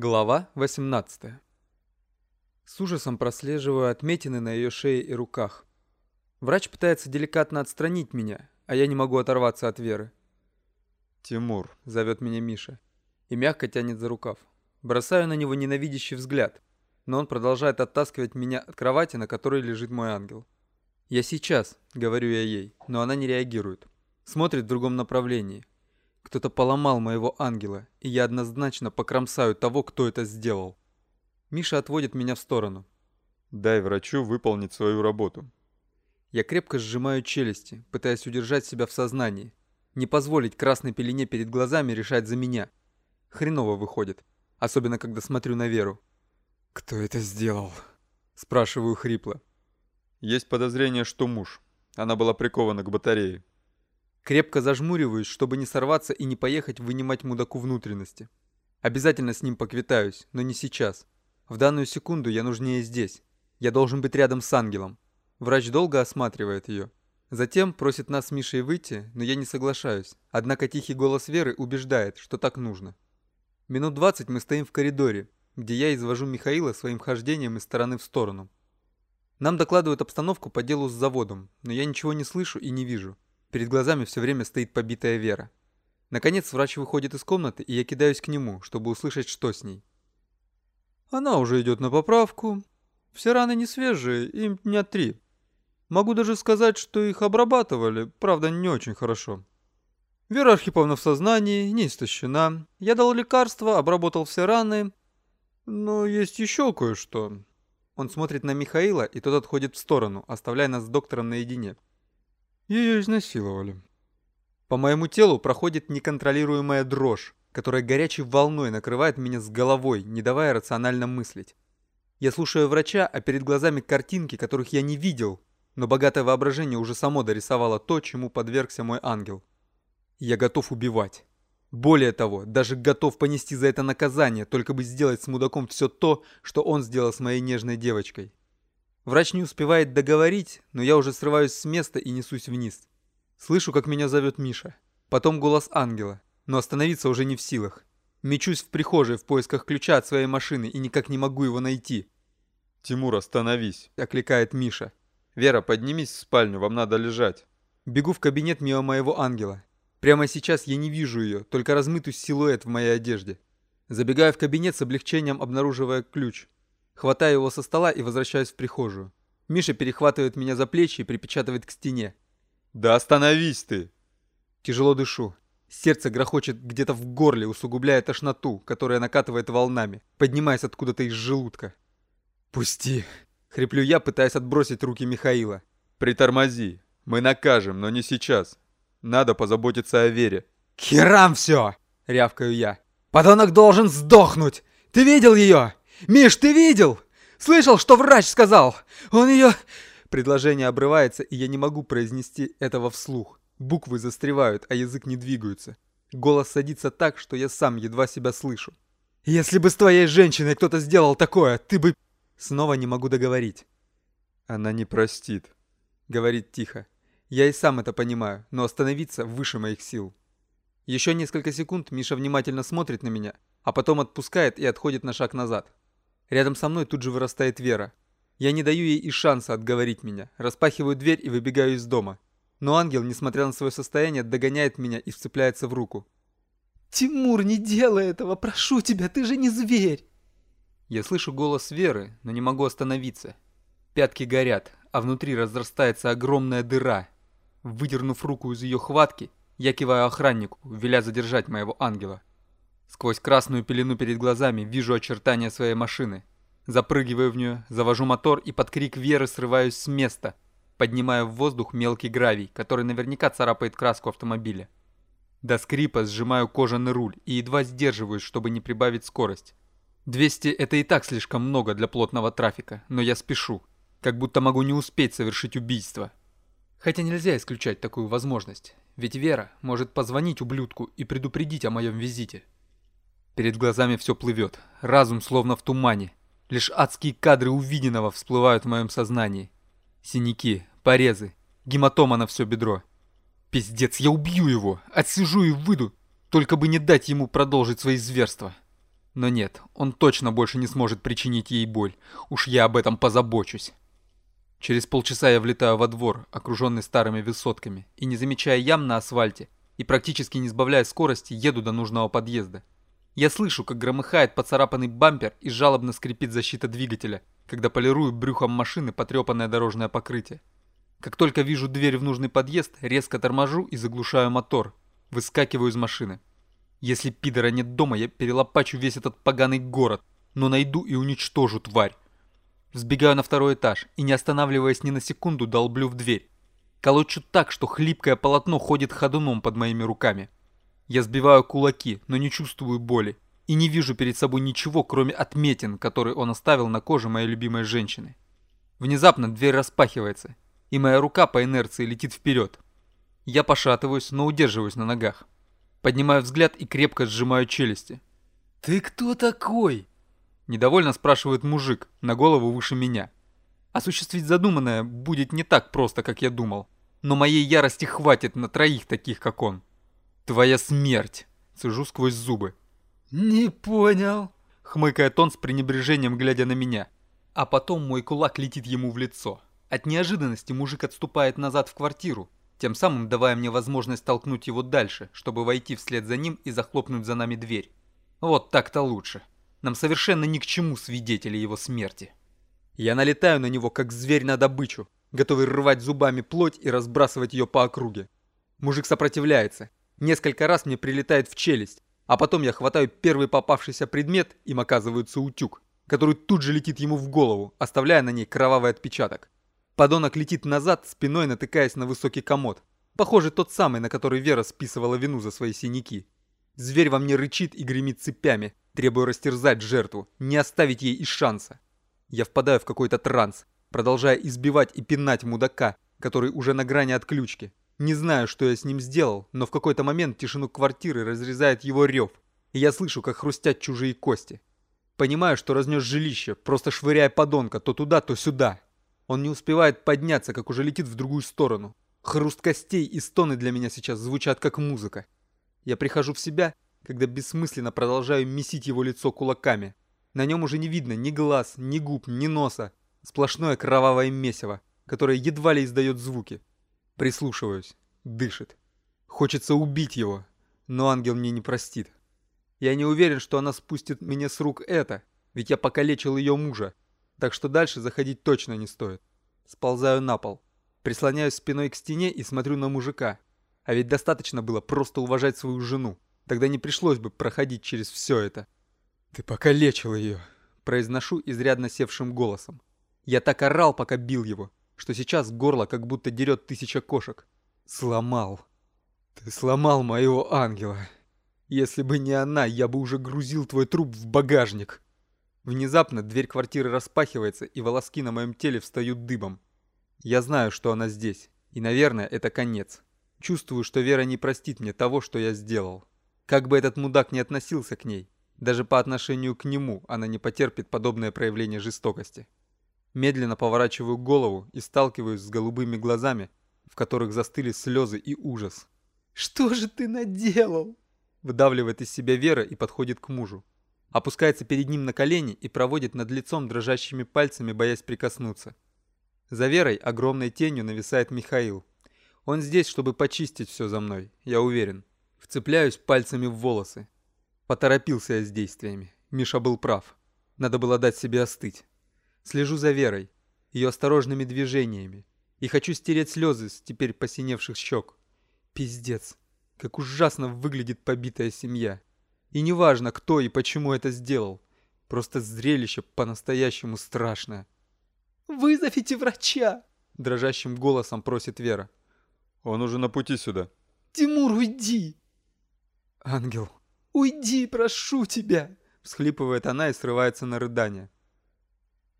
Глава 18 С ужасом прослеживаю отметины на ее шее и руках. Врач пытается деликатно отстранить меня, а я не могу оторваться от Веры. «Тимур», — зовет меня Миша, и мягко тянет за рукав. Бросаю на него ненавидящий взгляд, но он продолжает оттаскивать меня от кровати, на которой лежит мой ангел. «Я сейчас», — говорю я ей, но она не реагирует. Смотрит в другом направлении, кто-то поломал моего ангела, и я однозначно покромсаю того, кто это сделал. Миша отводит меня в сторону. Дай врачу выполнить свою работу. Я крепко сжимаю челюсти, пытаясь удержать себя в сознании. Не позволить красной пелене перед глазами решать за меня. Хреново выходит. Особенно, когда смотрю на Веру. «Кто это сделал?» Спрашиваю хрипло. Есть подозрение, что муж. Она была прикована к батарее. Крепко зажмуриваюсь, чтобы не сорваться и не поехать вынимать мудаку внутренности. Обязательно с ним поквитаюсь, но не сейчас. В данную секунду я нужнее здесь. Я должен быть рядом с ангелом. Врач долго осматривает ее. Затем просит нас с Мишей выйти, но я не соглашаюсь. Однако тихий голос Веры убеждает, что так нужно. Минут двадцать мы стоим в коридоре, где я извожу Михаила своим хождением из стороны в сторону. Нам докладывают обстановку по делу с заводом, но я ничего не слышу и не вижу. Перед глазами все время стоит побитая Вера. Наконец врач выходит из комнаты, и я кидаюсь к нему, чтобы услышать, что с ней. Она уже идет на поправку. Все раны не свежие, им дня три. Могу даже сказать, что их обрабатывали, правда, не очень хорошо. Вера Архиповна в сознании, не истощена. Я дал лекарства, обработал все раны. Но есть еще кое-что. Он смотрит на Михаила, и тот отходит в сторону, оставляя нас с доктором наедине. Ее изнасиловали. По моему телу проходит неконтролируемая дрожь, которая горячей волной накрывает меня с головой, не давая рационально мыслить. Я слушаю врача, а перед глазами картинки, которых я не видел, но богатое воображение уже само дорисовало то, чему подвергся мой ангел. Я готов убивать. Более того, даже готов понести за это наказание, только бы сделать с мудаком все то, что он сделал с моей нежной девочкой. Врач не успевает договорить, но я уже срываюсь с места и несусь вниз. Слышу, как меня зовет Миша. Потом голос ангела, но остановиться уже не в силах. Мечусь в прихожей в поисках ключа от своей машины и никак не могу его найти. «Тимур, остановись!» – окликает Миша. «Вера, поднимись в спальню, вам надо лежать». Бегу в кабинет мимо моего ангела. Прямо сейчас я не вижу ее, только размытый силуэт в моей одежде. Забегаю в кабинет с облегчением, обнаруживая ключ. Хватаю его со стола и возвращаюсь в прихожую. Миша перехватывает меня за плечи и припечатывает к стене. «Да остановись ты!» Тяжело дышу. Сердце грохочет где-то в горле, усугубляя тошноту, которая накатывает волнами, поднимаясь откуда-то из желудка. «Пусти!» — хриплю я, пытаясь отбросить руки Михаила. «Притормози. Мы накажем, но не сейчас. Надо позаботиться о Вере». «Херам все!» — рявкаю я. «Подонок должен сдохнуть! Ты видел ее? «Миш, ты видел? Слышал, что врач сказал? Он ее...» Предложение обрывается, и я не могу произнести этого вслух. Буквы застревают, а язык не двигается. Голос садится так, что я сам едва себя слышу. «Если бы с твоей женщиной кто-то сделал такое, ты бы...» Снова не могу договорить. «Она не простит», — говорит тихо. Я и сам это понимаю, но остановиться выше моих сил. Еще несколько секунд Миша внимательно смотрит на меня, а потом отпускает и отходит на шаг назад. Рядом со мной тут же вырастает Вера. Я не даю ей и шанса отговорить меня, распахиваю дверь и выбегаю из дома. Но ангел, несмотря на свое состояние, догоняет меня и вцепляется в руку. «Тимур, не делай этого, прошу тебя, ты же не зверь!» Я слышу голос Веры, но не могу остановиться. Пятки горят, а внутри разрастается огромная дыра. Выдернув руку из ее хватки, я киваю охраннику, веля задержать моего ангела. Сквозь красную пелену перед глазами вижу очертания своей машины. Запрыгиваю в нее, завожу мотор и под крик Веры срываюсь с места, поднимая в воздух мелкий гравий, который наверняка царапает краску автомобиля. До скрипа сжимаю кожаный руль и едва сдерживаюсь, чтобы не прибавить скорость. 200 это и так слишком много для плотного трафика, но я спешу, как будто могу не успеть совершить убийство. Хотя нельзя исключать такую возможность, ведь Вера может позвонить ублюдку и предупредить о моем визите. Перед глазами все плывет, разум словно в тумане. Лишь адские кадры увиденного всплывают в моем сознании. Синяки, порезы, гематома на все бедро. Пиздец, я убью его, отсижу и выйду, только бы не дать ему продолжить свои зверства. Но нет, он точно больше не сможет причинить ей боль. Уж я об этом позабочусь. Через полчаса я влетаю во двор, окруженный старыми высотками, и не замечая ям на асфальте, и практически не сбавляя скорости, еду до нужного подъезда. Я слышу, как громыхает поцарапанный бампер и жалобно скрипит защита двигателя, когда полирую брюхом машины потрепанное дорожное покрытие. Как только вижу дверь в нужный подъезд, резко торможу и заглушаю мотор. Выскакиваю из машины. Если пидора нет дома, я перелопачу весь этот поганый город, но найду и уничтожу тварь. Взбегаю на второй этаж и, не останавливаясь ни на секунду, долблю в дверь. Колочу так, что хлипкое полотно ходит ходуном под моими руками. Я сбиваю кулаки, но не чувствую боли. И не вижу перед собой ничего, кроме отметин, которые он оставил на коже моей любимой женщины. Внезапно дверь распахивается, и моя рука по инерции летит вперед. Я пошатываюсь, но удерживаюсь на ногах. Поднимаю взгляд и крепко сжимаю челюсти. «Ты кто такой?» Недовольно спрашивает мужик, на голову выше меня. Осуществить задуманное будет не так просто, как я думал. Но моей ярости хватит на троих таких, как он. Твоя смерть. Сижу сквозь зубы. «Не понял», — хмыкает он с пренебрежением, глядя на меня. А потом мой кулак летит ему в лицо. От неожиданности мужик отступает назад в квартиру, тем самым давая мне возможность толкнуть его дальше, чтобы войти вслед за ним и захлопнуть за нами дверь. Вот так-то лучше. Нам совершенно ни к чему свидетели его смерти. Я налетаю на него, как зверь на добычу, готовый рвать зубами плоть и разбрасывать ее по округе. Мужик сопротивляется. Несколько раз мне прилетает в челюсть, а потом я хватаю первый попавшийся предмет, им оказывается утюг, который тут же летит ему в голову, оставляя на ней кровавый отпечаток. Подонок летит назад, спиной натыкаясь на высокий комод. Похоже, тот самый, на который Вера списывала вину за свои синяки. Зверь во мне рычит и гремит цепями, требуя растерзать жертву, не оставить ей и шанса. Я впадаю в какой-то транс, продолжая избивать и пинать мудака, который уже на грани отключки. Не знаю, что я с ним сделал, но в какой-то момент тишину квартиры разрезает его рев, и я слышу, как хрустят чужие кости. Понимаю, что разнес жилище, просто швыряя подонка то туда, то сюда. Он не успевает подняться, как уже летит в другую сторону. Хруст костей и стоны для меня сейчас звучат как музыка. Я прихожу в себя когда бессмысленно продолжаю месить его лицо кулаками. На нем уже не видно ни глаз, ни губ, ни носа. Сплошное кровавое месиво, которое едва ли издает звуки. Прислушиваюсь. Дышит. Хочется убить его, но ангел мне не простит. Я не уверен, что она спустит мне с рук это, ведь я покалечил ее мужа, так что дальше заходить точно не стоит. Сползаю на пол, прислоняюсь спиной к стене и смотрю на мужика. А ведь достаточно было просто уважать свою жену. Тогда не пришлось бы проходить через все это. «Ты покалечил ее», — произношу изрядно севшим голосом. Я так орал, пока бил его, что сейчас горло как будто дерет тысяча кошек. Сломал. Ты сломал моего ангела. Если бы не она, я бы уже грузил твой труп в багажник. Внезапно дверь квартиры распахивается, и волоски на моем теле встают дыбом. Я знаю, что она здесь, и, наверное, это конец. Чувствую, что Вера не простит мне того, что я сделал. Как бы этот мудак ни относился к ней, даже по отношению к нему она не потерпит подобное проявление жестокости. Медленно поворачиваю голову и сталкиваюсь с голубыми глазами, в которых застыли слезы и ужас. «Что же ты наделал?» Выдавливает из себя Вера и подходит к мужу. Опускается перед ним на колени и проводит над лицом дрожащими пальцами, боясь прикоснуться. За Верой огромной тенью нависает Михаил. Он здесь, чтобы почистить все за мной, я уверен. Вцепляюсь пальцами в волосы. Поторопился я с действиями. Миша был прав. Надо было дать себе остыть. Слежу за Верой, ее осторожными движениями. И хочу стереть слезы с теперь посиневших щек. Пиздец, как ужасно выглядит побитая семья. И неважно, кто и почему это сделал. Просто зрелище по-настоящему страшное. «Вызовите врача!» Дрожащим голосом просит Вера. «Он уже на пути сюда». «Тимур, уйди!» «Ангел, уйди, прошу тебя!» Всхлипывает она и срывается на рыдание.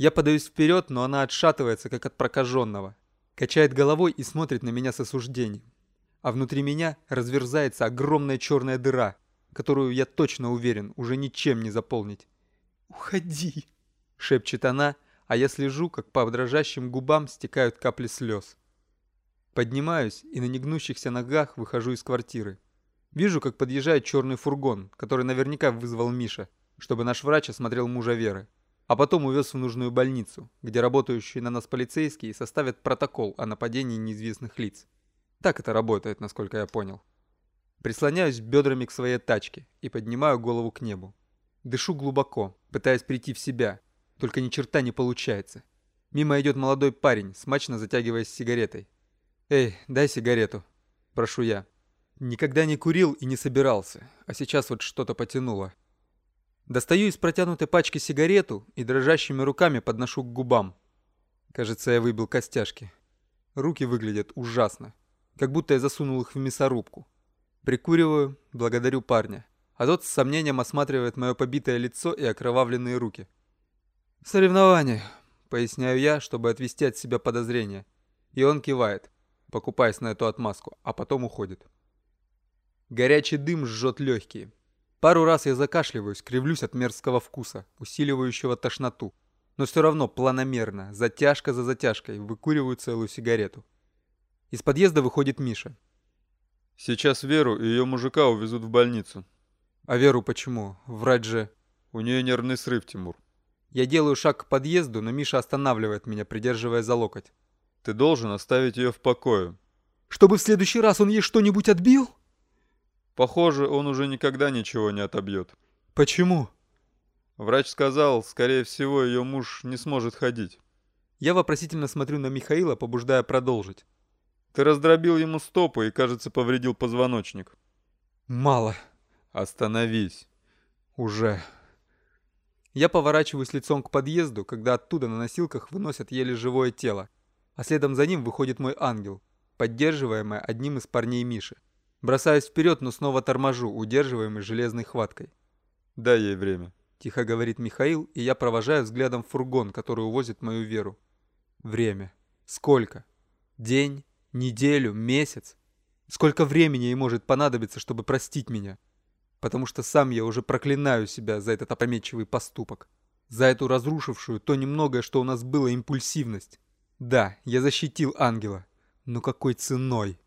Я подаюсь вперед, но она отшатывается, как от прокаженного. Качает головой и смотрит на меня с осуждением. А внутри меня разверзается огромная черная дыра, которую, я точно уверен, уже ничем не заполнить. «Уходи!» — шепчет она, а я слежу, как по дрожащим губам стекают капли слез. Поднимаюсь и на негнущихся ногах выхожу из квартиры. Вижу, как подъезжает черный фургон, который наверняка вызвал Миша. чтобы наш врач осмотрел мужа Веры, а потом увез в нужную больницу, где работающие на нас полицейские составят протокол о нападении неизвестных лиц. Так это работает, насколько я понял. Прислоняюсь бедрами к своей тачке и поднимаю голову к небу. Дышу глубоко, пытаясь прийти в себя, только ни черта не получается. Мимо идет молодой парень, смачно затягиваясь сигаретой. «Эй, дай сигарету», – прошу я. Никогда не курил и не собирался, а сейчас вот что-то потянуло. Достаю из протянутой пачки сигарету и дрожащими руками подношу к губам. Кажется, я выбил костяшки. Руки выглядят ужасно, как будто я засунул их в мясорубку. Прикуриваю, благодарю парня, а тот с сомнением осматривает мое побитое лицо и окровавленные руки. «Соревнования», — поясняю я, чтобы отвести от себя подозрения. И он кивает, покупаясь на эту отмазку, а потом уходит. Горячий дым жжет легкие. Пару раз я закашливаюсь, кривлюсь от мерзкого вкуса, усиливающего тошноту. Но все равно планомерно, затяжка за затяжкой, выкуриваю целую сигарету. Из подъезда выходит Миша. Сейчас Веру и ее мужика увезут в больницу. А Веру почему? Врать же... У нее нервный срыв, Тимур. Я делаю шаг к подъезду, но Миша останавливает меня, придерживая за локоть. Ты должен оставить ее в покое. Чтобы в следующий раз он ей что-нибудь отбил? Похоже, он уже никогда ничего не отобьет. Почему? Врач сказал, скорее всего, ее муж не сможет ходить. Я вопросительно смотрю на Михаила, побуждая продолжить. Ты раздробил ему стопы и, кажется, повредил позвоночник. Мало. Остановись. Уже. Я поворачиваюсь лицом к подъезду, когда оттуда на носилках выносят еле живое тело, а следом за ним выходит мой ангел, поддерживаемый одним из парней Миши. Бросаюсь вперед, но снова торможу, удерживаемый железной хваткой. Дай ей время. Тихо говорит Михаил, и я провожаю взглядом фургон, который увозит мою веру. Время. Сколько? День? Неделю? Месяц? Сколько времени ей может понадобиться, чтобы простить меня? Потому что сам я уже проклинаю себя за этот опрометчивый поступок. За эту разрушившую то немногое, что у нас было, импульсивность. Да, я защитил ангела. Но какой ценой?